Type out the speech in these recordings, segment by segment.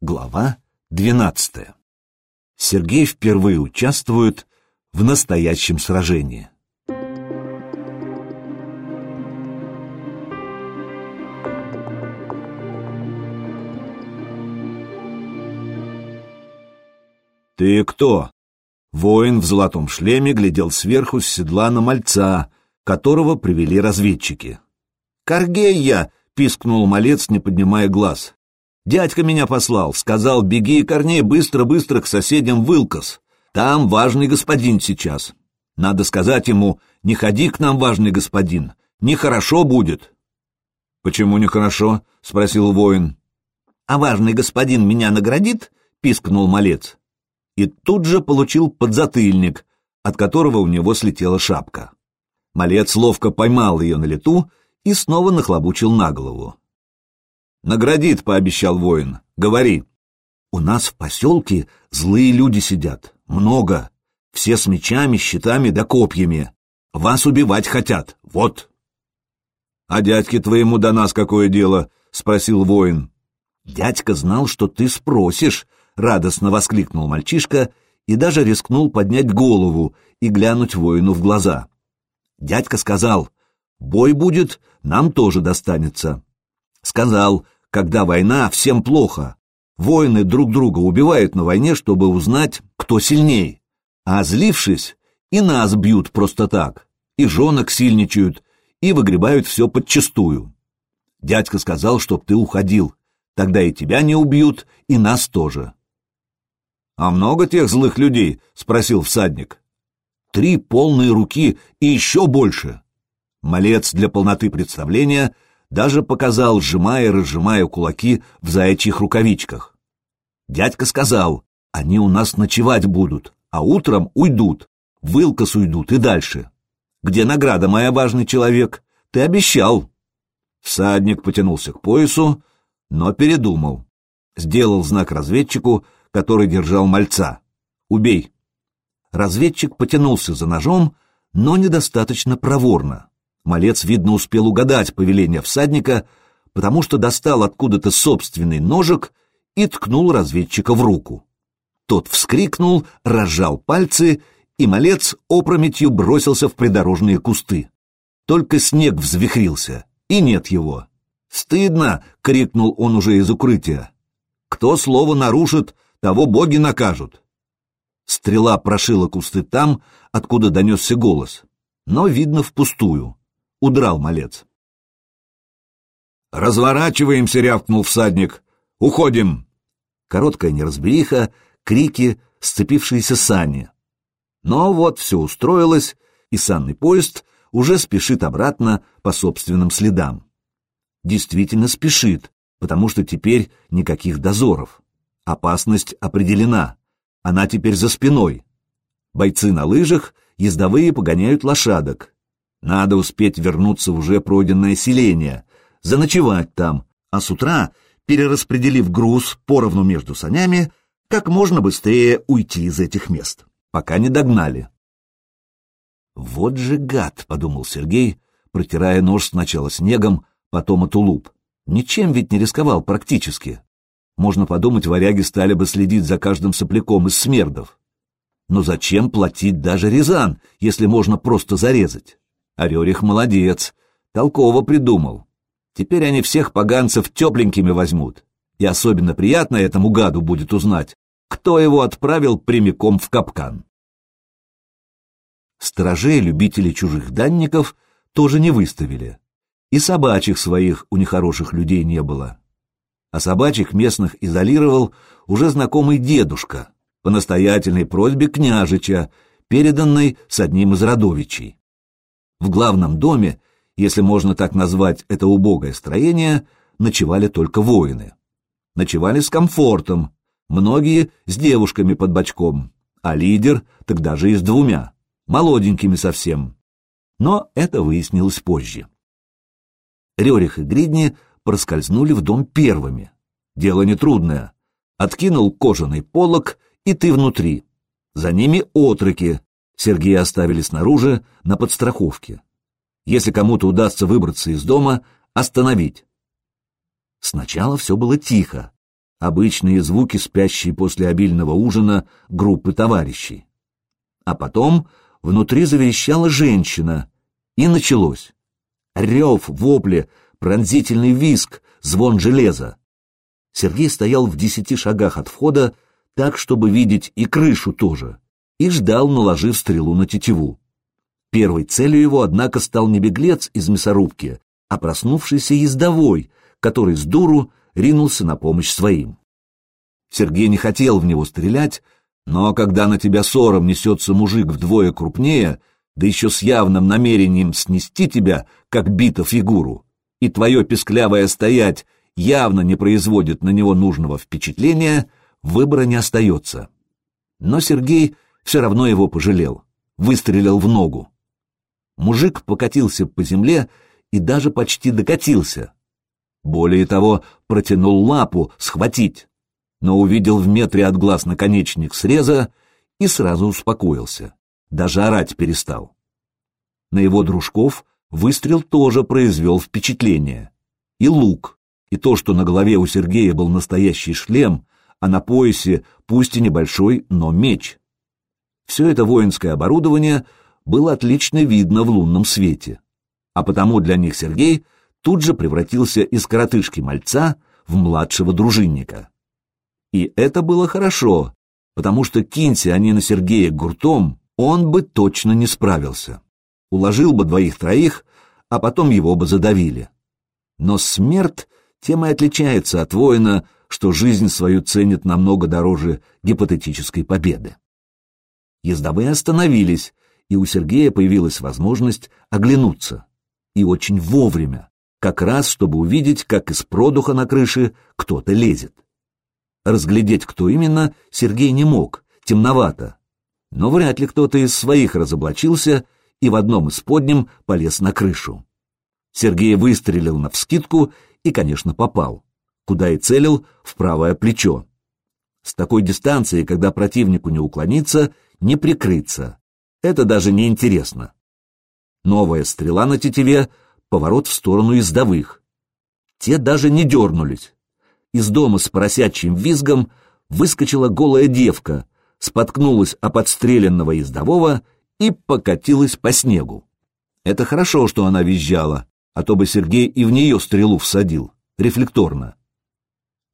Глава 12. Сергей впервые участвует в настоящем сражении. «Ты кто?» Воин в золотом шлеме глядел сверху с седла на мальца, которого привели разведчики. «Каргей я!» — пискнул малец, не поднимая глаз. Дядька меня послал, сказал, беги, Корней, быстро-быстро к соседям в Илкос. Там важный господин сейчас. Надо сказать ему, не ходи к нам, важный господин, нехорошо будет. — Почему нехорошо? — спросил воин. — А важный господин меня наградит? — пискнул малец. И тут же получил подзатыльник, от которого у него слетела шапка. Малец ловко поймал ее на лету и снова нахлобучил на голову. Наградит, пообещал воин. Говори. У нас в поселке злые люди сидят. Много. Все с мечами, щитами да копьями. Вас убивать хотят. Вот. А дядьке твоему до нас какое дело? Спросил воин. Дядька знал, что ты спросишь, радостно воскликнул мальчишка и даже рискнул поднять голову и глянуть воину в глаза. Дядька сказал, бой будет, нам тоже достанется. Сказал, когда война, всем плохо. Воины друг друга убивают на войне, чтобы узнать, кто сильней. А злившись, и нас бьют просто так, и женок сильничают, и выгребают все подчистую. Дядька сказал, чтоб ты уходил, тогда и тебя не убьют, и нас тоже. — А много тех злых людей? — спросил всадник. — Три полные руки и еще больше. Малец для полноты представления — даже показал, сжимая и разжимая кулаки в заячьих рукавичках. Дядька сказал, они у нас ночевать будут, а утром уйдут, в Илкос уйдут и дальше. Где награда, моя важный человек? Ты обещал. Всадник потянулся к поясу, но передумал. Сделал знак разведчику, который держал мальца. «Убей!» Разведчик потянулся за ножом, но недостаточно проворно. Малец, видно, успел угадать повеление всадника, потому что достал откуда-то собственный ножик и ткнул разведчика в руку. Тот вскрикнул, разжал пальцы, и малец опрометью бросился в придорожные кусты. Только снег взвихрился, и нет его. «Стыдно!» — крикнул он уже из укрытия. «Кто слово нарушит, того боги накажут!» Стрела прошила кусты там, откуда донесся голос, но, видно, впустую удрал малец. «Разворачиваемся!» — рявкнул всадник. «Уходим!» Короткая неразбериха, крики, сцепившиеся сани. Но вот все устроилось, и санный поезд уже спешит обратно по собственным следам. Действительно спешит, потому что теперь никаких дозоров. Опасность определена. Она теперь за спиной. Бойцы на лыжах, ездовые погоняют лошадок. Надо успеть вернуться в уже пройденное селение, заночевать там, а с утра, перераспределив груз поровну между санями, как можно быстрее уйти из этих мест, пока не догнали. «Вот же гад!» — подумал Сергей, протирая нож сначала снегом, потом от улуп. Ничем ведь не рисковал практически. Можно подумать, варяги стали бы следить за каждым сопляком из смердов. Но зачем платить даже Рязан, если можно просто зарезать? А Рерих молодец, толково придумал. Теперь они всех поганцев тепленькими возьмут. И особенно приятно этому гаду будет узнать, кто его отправил прямиком в капкан. Сторожей любителей чужих данников тоже не выставили. И собачьих своих у нехороших людей не было. А собачьих местных изолировал уже знакомый дедушка по настоятельной просьбе княжича, переданной с одним из родовичей. В главном доме, если можно так назвать это убогое строение, ночевали только воины. Ночевали с комфортом, многие с девушками под бочком, а лидер тогда же и с двумя, молоденькими совсем. Но это выяснилось позже. Рерих и Гридни проскользнули в дом первыми. Дело нетрудное. Откинул кожаный полог, и ты внутри. За ними отроки, Сергея оставили снаружи на подстраховке. Если кому-то удастся выбраться из дома, остановить. Сначала все было тихо. обычные звуки, спящие после обильного ужина группы товарищей. А потом внутри заверещала женщина, и началось. Рев, вопли, пронзительный виск, звон железа. Сергей стоял в десяти шагах от входа, так, чтобы видеть и крышу тоже, и ждал, наложив стрелу на тетиву. Первой целью его, однако, стал не беглец из мясорубки, а проснувшийся ездовой, который с дуру ринулся на помощь своим. Сергей не хотел в него стрелять, но когда на тебя ссором несется мужик вдвое крупнее, да еще с явным намерением снести тебя, как бита фигуру, и твое песклявое стоять явно не производит на него нужного впечатления, выбора не остается. Но Сергей все равно его пожалел, выстрелил в ногу. Мужик покатился по земле и даже почти докатился. Более того, протянул лапу схватить, но увидел в метре от глаз наконечник среза и сразу успокоился, даже орать перестал. На его дружков выстрел тоже произвел впечатление. И лук, и то, что на голове у Сергея был настоящий шлем, а на поясе, пусть и небольшой, но меч. Все это воинское оборудование было отлично видно в лунном свете, а потому для них Сергей тут же превратился из коротышки мальца в младшего дружинника. И это было хорошо, потому что кинься они на Сергея гуртом, он бы точно не справился. Уложил бы двоих-троих, а потом его бы задавили. Но смерть тем и отличается от воина, что жизнь свою ценит намного дороже гипотетической победы. Ездовые остановились, и у Сергея появилась возможность оглянуться. И очень вовремя, как раз чтобы увидеть, как из продуха на крыше кто-то лезет. Разглядеть, кто именно, Сергей не мог, темновато. Но вряд ли кто-то из своих разоблачился и в одном из подним полез на крышу. Сергей выстрелил навскидку и, конечно, попал. Куда и целил, в правое плечо. С такой дистанции, когда противнику не уклониться, не прикрыться. Это даже не интересно. Новая стрела на тетиве, поворот в сторону ездовых. Те даже не дернулись. Из дома с поросячьим визгом выскочила голая девка, споткнулась о подстреленного ездового и покатилась по снегу. Это хорошо, что она визжала, а то бы Сергей и в нее стрелу всадил, рефлекторно.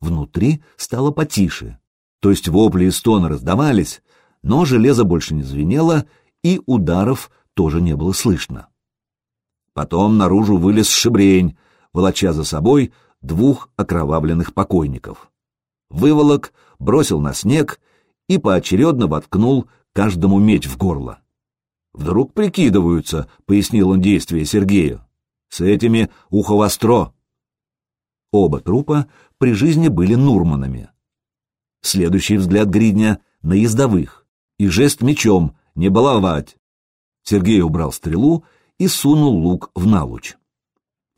Внутри стало потише, то есть вопли и стоны раздавались, но железо больше не звенело, и ударов тоже не было слышно. Потом наружу вылез шибрень, волоча за собой двух окровавленных покойников. Выволок, бросил на снег и поочередно воткнул каждому меч в горло. «Вдруг прикидываются», — пояснил он действие Сергею. «С этими ухо востро». Оба трупа при жизни были Нурманами. Следующий взгляд Гридня на ездовых и жест мечом «не баловать». Сергей убрал стрелу и сунул лук в налуч.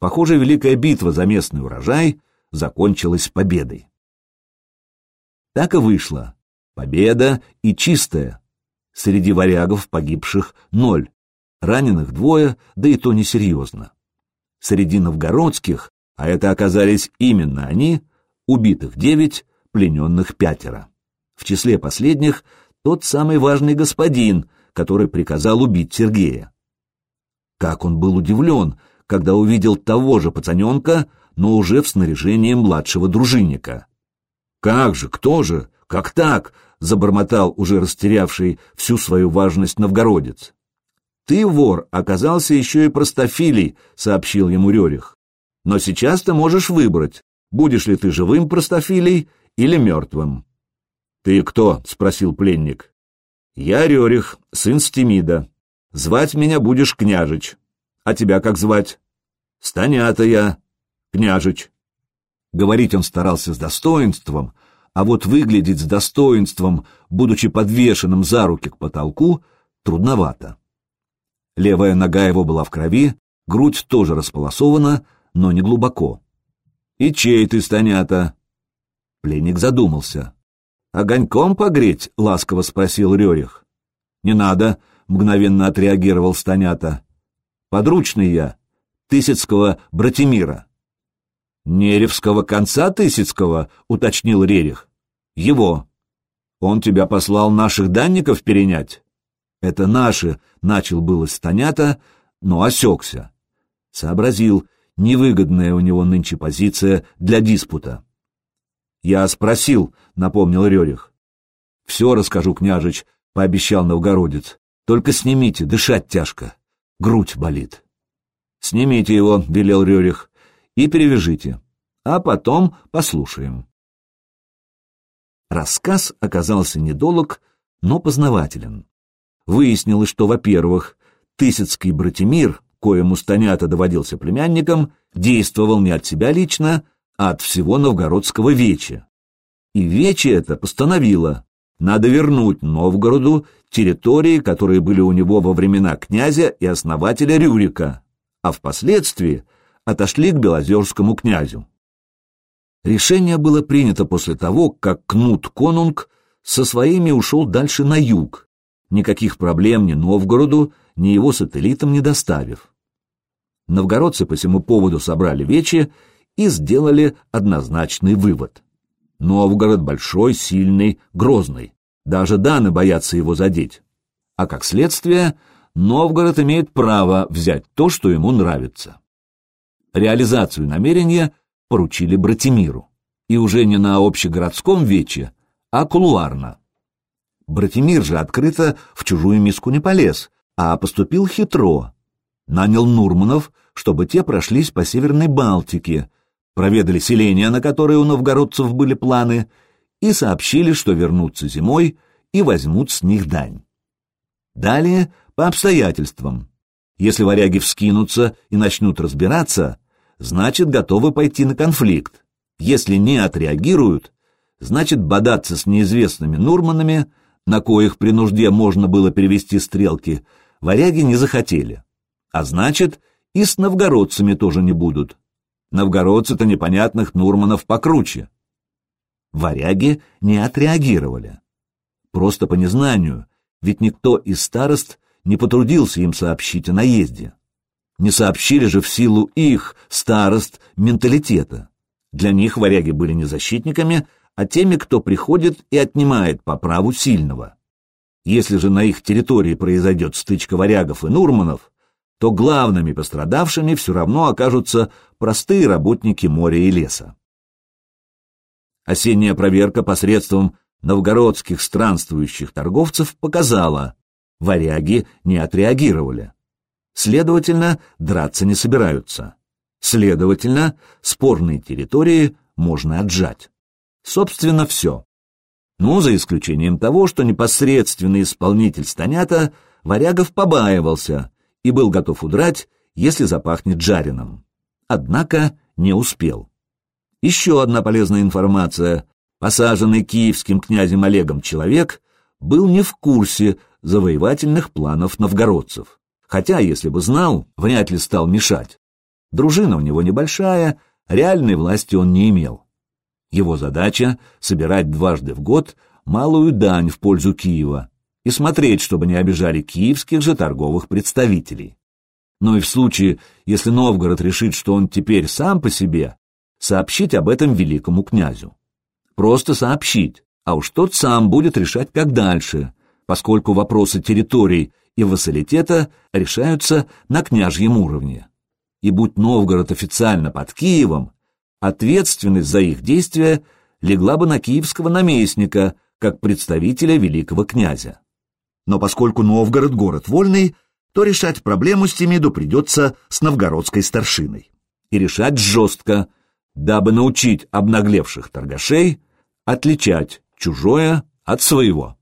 Похоже, великая битва за местный урожай закончилась победой. Так и вышло. Победа и чистая. Среди варягов погибших ноль, раненых двое, да и то несерьезно. Среди новгородских, а это оказались именно они, убитых девять, плененных пятеро. В числе последних тот самый важный господин, который приказал убить Сергея. Как он был удивлен, когда увидел того же пацаненка, но уже в снаряжении младшего дружинника. «Как же, кто же? Как так?» — забормотал уже растерявший всю свою важность новгородец. «Ты, вор, оказался еще и простофилей», — сообщил ему Рерих. «Но сейчас ты можешь выбрать, будешь ли ты живым простофилей или мертвым». «Ты кто?» — спросил пленник. «Я Рерих, сын Стемида. Звать меня будешь княжич. А тебя как звать?» «Станята я, княжич». Говорить он старался с достоинством, а вот выглядеть с достоинством, будучи подвешенным за руки к потолку, трудновато. Левая нога его была в крови, грудь тоже располосована, но не глубоко. «И чей ты, Станята?» Пленник задумался. «Огоньком погреть?» — ласково спросил Рерих. «Не надо», — мгновенно отреагировал Станята. «Подручный я, Тысяцкого Братимира». Неревского конца Тысяцкого, уточнил Рерих. Его. Он тебя послал наших данников перенять? Это наши, начал было Станята, но осекся. Сообразил, невыгодная у него нынче позиция для диспута. «Я спросил», — напомнил Рерих. «Все расскажу, княжич», — пообещал новгородец. «Только снимите, дышать тяжко. Грудь болит». «Снимите его», — велел Рерих, — «и перевяжите, а потом послушаем». Рассказ оказался недолог, но познавателен. Выяснилось, что, во-первых, Тысяцкий Братимир, коему Станята доводился племянником, действовал не от себя лично, от всего новгородского веча. И вече это постановило, надо вернуть Новгороду территории, которые были у него во времена князя и основателя Рюрика, а впоследствии отошли к Белозерскому князю. Решение было принято после того, как Кнут Конунг со своими ушел дальше на юг, никаких проблем ни Новгороду, ни его сателлитам не доставив. Новгородцы по всему поводу собрали вечи и сделали однозначный вывод. Новгород большой, сильный, грозный. Даже даны боятся его задеть. А как следствие, Новгород имеет право взять то, что ему нравится. Реализацию намерения поручили Братимиру. И уже не на общегородском вече, а кулуарно. Братимир же открыто в чужую миску не полез, а поступил хитро. Нанял Нурманов, чтобы те прошлись по Северной Балтике, проведали селения, на которые у новгородцев были планы, и сообщили, что вернутся зимой и возьмут с них дань. Далее по обстоятельствам. Если варяги вскинутся и начнут разбираться, значит, готовы пойти на конфликт. Если не отреагируют, значит, бодаться с неизвестными Нурманами, на коих при нужде можно было перевести стрелки, варяги не захотели. А значит, и с новгородцами тоже не будут. Новгородцы-то непонятных Нурманов покруче. Варяги не отреагировали. Просто по незнанию, ведь никто из старост не потрудился им сообщить о наезде. Не сообщили же в силу их, старост, менталитета. Для них варяги были не защитниками, а теми, кто приходит и отнимает по праву сильного. Если же на их территории произойдет стычка варягов и нурманов, то главными пострадавшими все равно окажутся простые работники моря и леса. Осенняя проверка посредством новгородских странствующих торговцев показала, варяги не отреагировали. Следовательно, драться не собираются. Следовательно, спорные территории можно отжать. Собственно, все. Ну, за исключением того, что непосредственный исполнитель Станята варягов побаивался и был готов удрать, если запахнет жареным. Однако не успел. Еще одна полезная информация. Посаженный киевским князем Олегом человек был не в курсе завоевательных планов новгородцев. Хотя, если бы знал, вряд ли стал мешать. Дружина у него небольшая, реальной власти он не имел. Его задача — собирать дважды в год малую дань в пользу Киева и смотреть, чтобы не обижали киевских же торговых представителей. Но и в случае, если Новгород решит, что он теперь сам по себе, сообщить об этом великому князю. Просто сообщить, а уж тот сам будет решать, как дальше, поскольку вопросы территорий и вассалитета решаются на княжьем уровне. И будь Новгород официально под Киевом, ответственность за их действия легла бы на киевского наместника, как представителя великого князя. Но поскольку Новгород — город вольный, то решать проблему с Тимиду придется с новгородской старшиной. И решать жестко, дабы научить обнаглевших торгашей отличать чужое от своего.